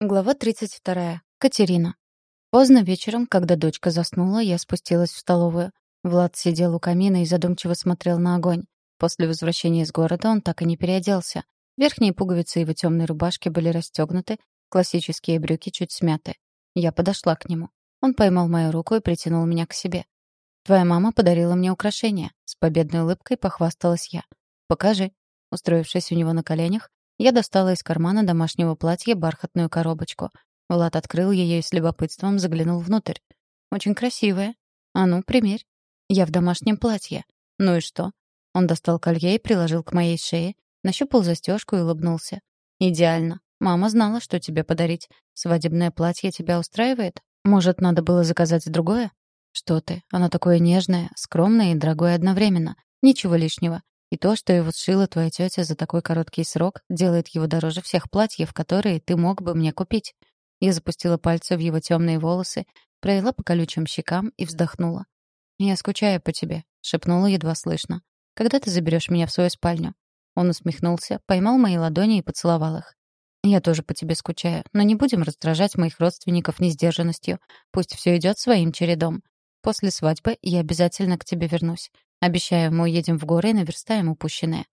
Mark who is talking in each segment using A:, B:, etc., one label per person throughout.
A: Глава 32. Катерина. Поздно вечером, когда дочка заснула, я спустилась в столовую. Влад сидел у камина и задумчиво смотрел на огонь. После возвращения из города он так и не переоделся. Верхние пуговицы его темной рубашки были расстегнуты, классические брюки чуть смяты. Я подошла к нему. Он поймал мою руку и притянул меня к себе. «Твоя мама подарила мне украшение», — с победной улыбкой похвасталась я. «Покажи». Устроившись у него на коленях, я достала из кармана домашнего платья бархатную коробочку. Влад открыл ее и с любопытством заглянул внутрь. «Очень красивая. А ну, примерь. Я в домашнем платье. Ну и что?» Он достал колье и приложил к моей шее, нащупал застежку и улыбнулся. «Идеально. Мама знала, что тебе подарить. Свадебное платье тебя устраивает? Может, надо было заказать другое?» «Что ты? Оно такое нежное, скромное и дорогое одновременно. Ничего лишнего. И то, что его сшила твоя тетя за такой короткий срок, делает его дороже всех платьев, которые ты мог бы мне купить. Я запустила пальцы в его темные волосы, провела по колючим щекам и вздохнула. «Я скучаю по тебе», — шепнула едва слышно. «Когда ты заберешь меня в свою спальню?» Он усмехнулся, поймал мои ладони и поцеловал их. «Я тоже по тебе скучаю, но не будем раздражать моих родственников несдержанностью. Пусть все идет своим чередом. После свадьбы я обязательно к тебе вернусь. Обещаю, мы уедем в горы и наверстаем упущенное.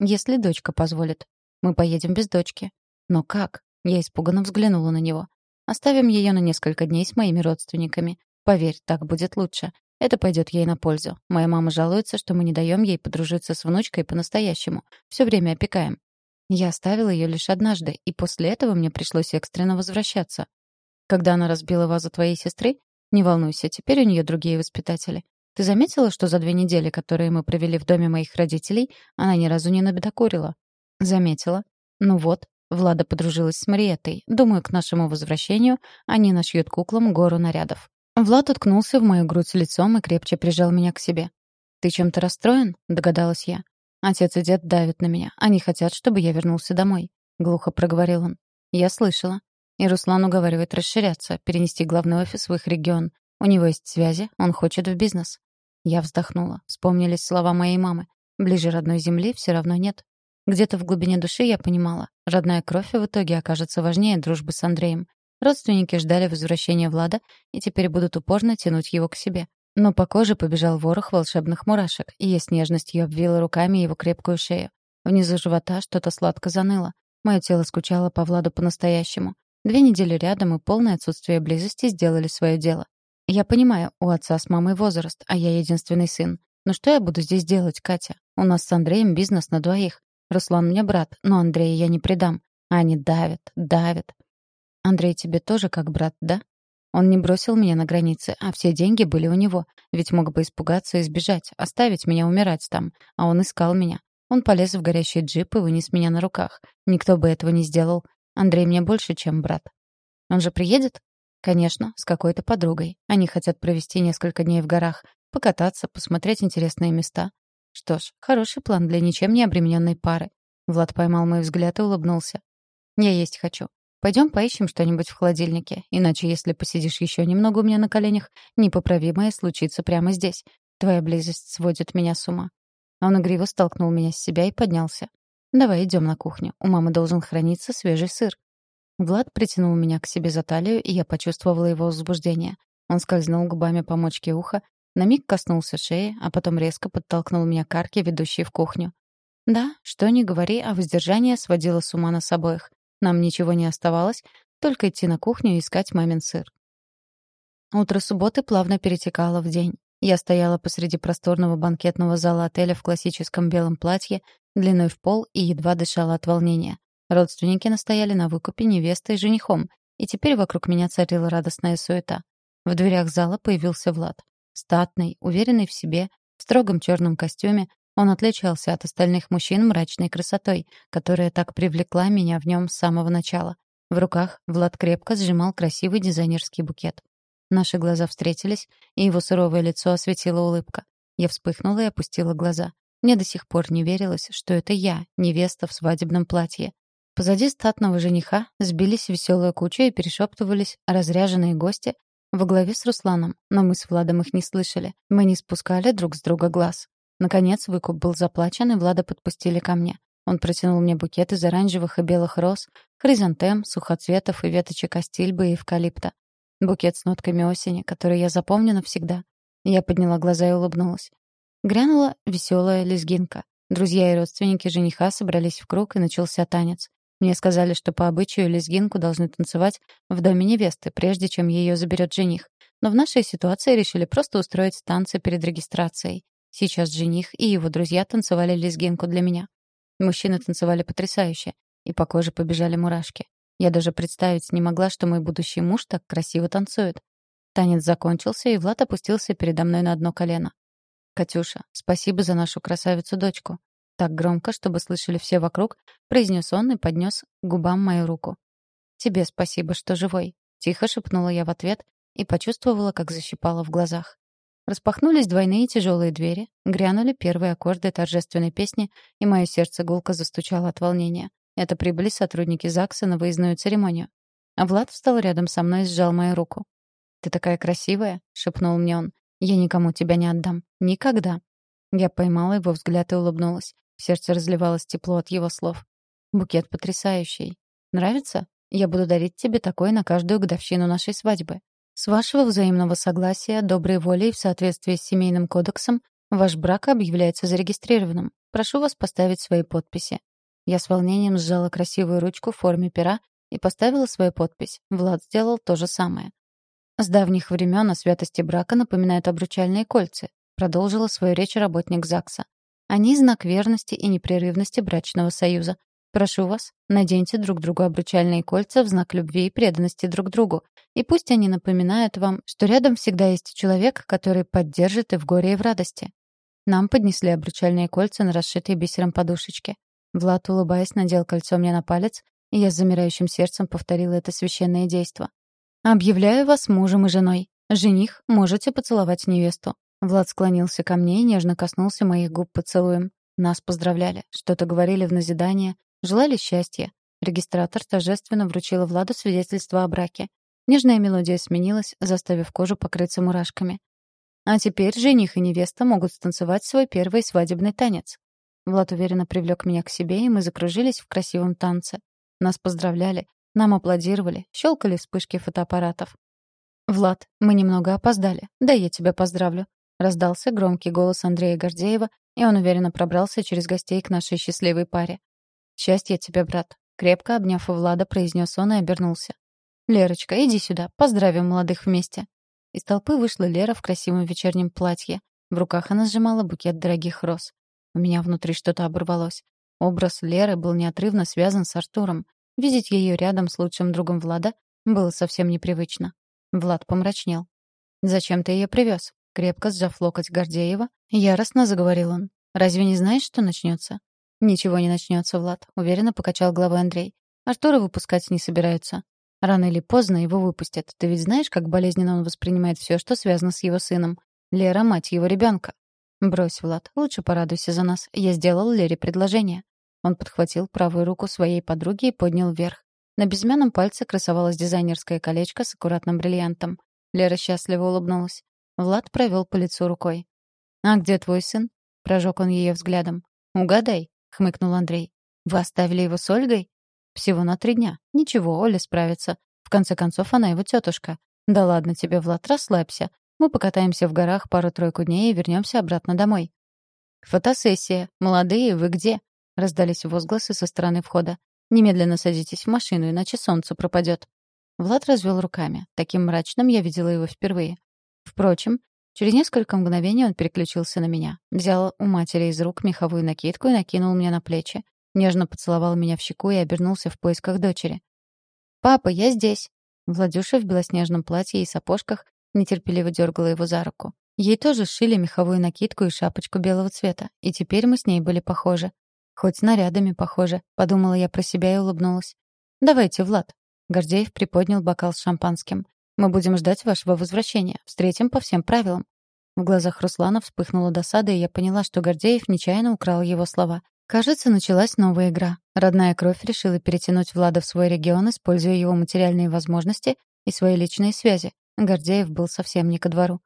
A: Если дочка позволит. Мы поедем без дочки. Но как? Я испуганно взглянула на него. Оставим ее на несколько дней с моими родственниками. Поверь, так будет лучше. Это пойдет ей на пользу. Моя мама жалуется, что мы не даем ей подружиться с внучкой по-настоящему. Все время опекаем. Я оставила ее лишь однажды, и после этого мне пришлось экстренно возвращаться. Когда она разбила вазу твоей сестры, не волнуйся, теперь у нее другие воспитатели. Ты заметила, что за две недели, которые мы провели в доме моих родителей, она ни разу не набедокурила? Заметила. Ну вот, Влада подружилась с Мариеттой. Думаю, к нашему возвращению они нашьют куклам гору нарядов. Влад уткнулся в мою грудь лицом и крепче прижал меня к себе. «Ты чем-то расстроен?» — догадалась я. «Отец и дед давят на меня. Они хотят, чтобы я вернулся домой», — глухо проговорил он. Я слышала. И Руслан уговаривает расширяться, перенести главный офис в их регион. У него есть связи, он хочет в бизнес. Я вздохнула. Вспомнились слова моей мамы. Ближе родной земли все равно нет. Где-то в глубине души я понимала, родная кровь в итоге окажется важнее дружбы с Андреем. Родственники ждали возвращения Влада и теперь будут упорно тянуть его к себе. Но по коже побежал ворох волшебных мурашек, и я с нежностью обвила руками его крепкую шею. Внизу живота что-то сладко заныло. Мое тело скучало по Владу по-настоящему. Две недели рядом и полное отсутствие близости сделали свое дело. Я понимаю, у отца с мамой возраст, а я единственный сын. Но что я буду здесь делать, Катя? У нас с Андреем бизнес на двоих. Руслан мне брат, но Андрея я не предам. А они давят, давят. Андрей тебе тоже как брат, да? Он не бросил меня на границе, а все деньги были у него. Ведь мог бы испугаться и сбежать, оставить меня умирать там. А он искал меня. Он полез в горящий джип и вынес меня на руках. Никто бы этого не сделал. Андрей мне больше, чем брат. Он же приедет? Конечно, с какой-то подругой. Они хотят провести несколько дней в горах, покататься, посмотреть интересные места. Что ж, хороший план для ничем не обремененной пары. Влад поймал мой взгляд и улыбнулся. Я есть хочу. Пойдем поищем что-нибудь в холодильнике, иначе если посидишь еще немного у меня на коленях, непоправимое случится прямо здесь. Твоя близость сводит меня с ума. Он игриво столкнул меня с себя и поднялся. «Давай идем на кухню. У мамы должен храниться свежий сыр». Влад притянул меня к себе за талию, и я почувствовала его возбуждение. Он скользнул губами по мочке уха, на миг коснулся шеи, а потом резко подтолкнул меня к арке, ведущей в кухню. Да, что ни говори, а воздержание сводило с ума нас обоих. Нам ничего не оставалось, только идти на кухню и искать мамин сыр. Утро субботы плавно перетекало в день. Я стояла посреди просторного банкетного зала отеля в классическом белом платье, длиной в пол и едва дышала от волнения. Родственники настояли на выкупе невесты и женихом, и теперь вокруг меня царила радостная суета. В дверях зала появился Влад. Статный, уверенный в себе, в строгом черном костюме, он отличался от остальных мужчин мрачной красотой, которая так привлекла меня в нем с самого начала. В руках Влад крепко сжимал красивый дизайнерский букет. Наши глаза встретились, и его суровое лицо осветила улыбка. Я вспыхнула и опустила глаза. Мне до сих пор не верилось, что это я, невеста в свадебном платье. Позади статного жениха сбились веселая куча и перешептывались разряженные гости во главе с Русланом, но мы с Владом их не слышали. Мы не спускали друг с друга глаз. Наконец выкуп был заплачен, и Влада подпустили ко мне. Он протянул мне букет из оранжевых и белых роз, Хризантем, сухоцветов и веточек астильбы и эвкалипта. Букет с нотками осени, который я запомню навсегда. Я подняла глаза и улыбнулась. Грянула веселая лезгинка. Друзья и родственники жениха собрались в круг, и начался танец. Мне сказали, что по обычаю лезгинку должны танцевать в доме невесты, прежде чем ее заберет жених. Но в нашей ситуации решили просто устроить танцы перед регистрацией. Сейчас жених и его друзья танцевали лезгинку для меня. Мужчины танцевали потрясающе, и по коже побежали мурашки. Я даже представить не могла, что мой будущий муж так красиво танцует. Танец закончился, и Влад опустился передо мной на одно колено. «Катюша, спасибо за нашу красавицу-дочку». Так громко, чтобы слышали все вокруг, произнес он и поднес губам мою руку. «Тебе спасибо, что живой», — тихо шепнула я в ответ и почувствовала, как защипало в глазах. Распахнулись двойные тяжелые двери, грянули первые аккорды торжественной песни, и мое сердце гулко застучало от волнения. Это прибыли сотрудники ЗАГСа на выездную церемонию. А Влад встал рядом со мной и сжал мою руку. «Ты такая красивая», — шепнул мне он. «Я никому тебя не отдам. Никогда». Я поймала его взгляд и улыбнулась. В сердце разливалось тепло от его слов. «Букет потрясающий. Нравится? Я буду дарить тебе такой на каждую годовщину нашей свадьбы. С вашего взаимного согласия, доброй воли и в соответствии с семейным кодексом ваш брак объявляется зарегистрированным. Прошу вас поставить свои подписи». Я с волнением сжала красивую ручку в форме пера и поставила свою подпись. Влад сделал то же самое. С давних времен о святости брака напоминают обручальные кольца, продолжила свою речь работник ЗАГСа. Они — знак верности и непрерывности брачного союза. Прошу вас, наденьте друг другу обручальные кольца в знак любви и преданности друг другу. И пусть они напоминают вам, что рядом всегда есть человек, который поддержит и в горе, и в радости. Нам поднесли обручальные кольца на расшитые бисером подушечки. Влад, улыбаясь, надел кольцо мне на палец, и я с замирающим сердцем повторила это священное действо. «Объявляю вас мужем и женой. Жених, можете поцеловать невесту». Влад склонился ко мне и нежно коснулся моих губ поцелуем. Нас поздравляли, что-то говорили в назидание, желали счастья. Регистратор торжественно вручила Владу свидетельство о браке. Нежная мелодия сменилась, заставив кожу покрыться мурашками. А теперь жених и невеста могут станцевать свой первый свадебный танец. Влад уверенно привлек меня к себе, и мы закружились в красивом танце. Нас поздравляли, нам аплодировали, щелкали вспышки фотоаппаратов. «Влад, мы немного опоздали. Да я тебя поздравлю», — раздался громкий голос Андрея Гордеева, и он уверенно пробрался через гостей к нашей счастливой паре. «Счастье тебе, брат», — крепко обняв Влада, произнес он и обернулся. «Лерочка, иди сюда, поздравим молодых вместе». Из толпы вышла Лера в красивом вечернем платье. В руках она сжимала букет дорогих роз. У меня внутри что-то оборвалось. Образ Леры был неотрывно связан с Артуром. Видеть ее рядом с лучшим другом Влада было совсем непривычно. Влад помрачнел. «Зачем ты ее привез?» Крепко сжав локоть Гордеева, яростно заговорил он. «Разве не знаешь, что начнется?» «Ничего не начнется, Влад», — уверенно покачал головой Андрей. «Артура выпускать не собираются. Рано или поздно его выпустят. Ты ведь знаешь, как болезненно он воспринимает все, что связано с его сыном. Лера — мать его ребенка. «Брось, Влад, лучше порадуйся за нас. Я сделал Лере предложение». Он подхватил правую руку своей подруги и поднял вверх. На безымянном пальце красовалось дизайнерское колечко с аккуратным бриллиантом. Лера счастливо улыбнулась. Влад провел по лицу рукой. «А где твой сын?» — прожег он ее взглядом. «Угадай», — хмыкнул Андрей. «Вы оставили его с Ольгой?» «Всего на три дня. Ничего, Оля справится. В конце концов, она его тетушка. Да ладно тебе, Влад, расслабься. Мы покатаемся в горах пару-тройку дней и вернемся обратно домой». «Фотосессия. Молодые, вы где?» Раздались возгласы со стороны входа. «Немедленно садитесь в машину, иначе солнце пропадет». Влад развел руками. Таким мрачным я видела его впервые. Впрочем, через несколько мгновений он переключился на меня. Взял у матери из рук меховую накидку и накинул мне на плечи. Нежно поцеловал меня в щеку и обернулся в поисках дочери. «Папа, я здесь!» Владюша в белоснежном платье и сапожках нетерпеливо дергала его за руку. Ей тоже сшили меховую накидку и шапочку белого цвета, и теперь мы с ней были похожи. Хоть нарядами похоже, подумала я про себя и улыбнулась. Давайте, Влад. Гордеев приподнял бокал с шампанским. Мы будем ждать вашего возвращения. Встретим по всем правилам. В глазах Руслана вспыхнула досада, и я поняла, что Гордеев нечаянно украл его слова. Кажется, началась новая игра. Родная кровь решила перетянуть Влада в свой регион, используя его материальные возможности и свои личные связи. Гордеев был совсем не ко двору.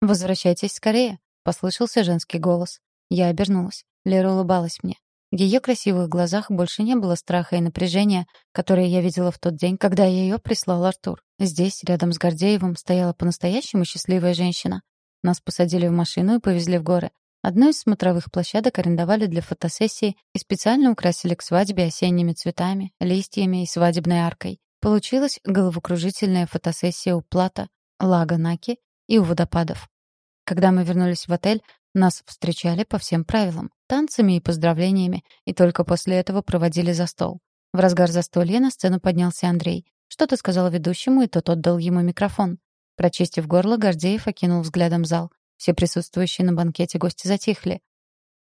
A: «Возвращайтесь скорее», — послышался женский голос. Я обернулась. Лера улыбалась мне. В ее красивых глазах больше не было страха и напряжения, которые я видела в тот день, когда ее прислал Артур. Здесь, рядом с Гордеевым, стояла по-настоящему счастливая женщина. Нас посадили в машину и повезли в горы. Одну из смотровых площадок арендовали для фотосессии и специально украсили к свадьбе осенними цветами, листьями и свадебной аркой. Получилась головокружительная фотосессия у Плата, Лага Наки и у водопадов. Когда мы вернулись в отель, нас встречали по всем правилам, танцами и поздравлениями, и только после этого проводили за стол. В разгар застолья на сцену поднялся Андрей. Что-то сказал ведущему, и тот отдал ему микрофон. Прочистив горло, Гордеев окинул взглядом зал. Все присутствующие на банкете гости затихли.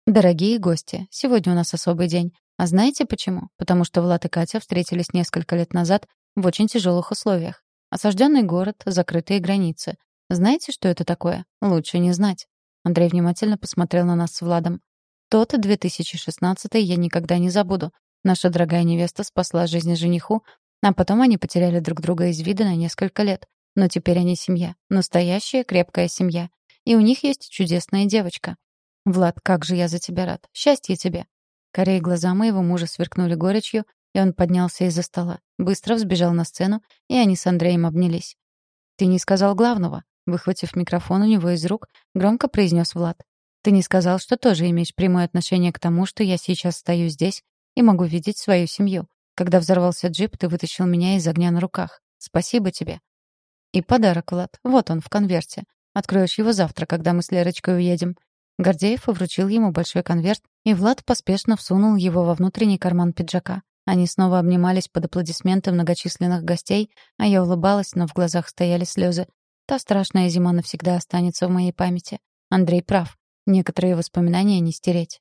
A: «Дорогие гости, сегодня у нас особый день. А знаете почему? Потому что Влад и Катя встретились несколько лет назад в очень тяжелых условиях. Осажденный город, закрытые границы. Знаете, что это такое? Лучше не знать». Андрей внимательно посмотрел на нас с Владом. «Тот 2016 я никогда не забуду. Наша дорогая невеста спасла жизнь жениху, а потом они потеряли друг друга из вида на несколько лет. Но теперь они семья. Настоящая крепкая семья. И у них есть чудесная девочка. Влад, как же я за тебя рад. Счастья тебе. Корей глаза моего мужа сверкнули горечью, и он поднялся из-за стола, быстро взбежал на сцену, и они с Андреем обнялись. «Ты не сказал главного», — выхватив микрофон у него из рук, громко произнес Влад. «Ты не сказал, что тоже имеешь прямое отношение к тому, что я сейчас стою здесь и могу видеть свою семью. Когда взорвался джип, ты вытащил меня из огня на руках. Спасибо тебе». «И подарок, Влад. Вот он, в конверте. Откроешь его завтра, когда мы с Лерочкой уедем». Гордеев вручил ему большой конверт, и Влад поспешно всунул его во внутренний карман пиджака. Они снова обнимались под аплодисменты многочисленных гостей, а я улыбалась, но в глазах стояли слезы. Та страшная зима навсегда останется в моей памяти. Андрей прав. Некоторые воспоминания не стереть.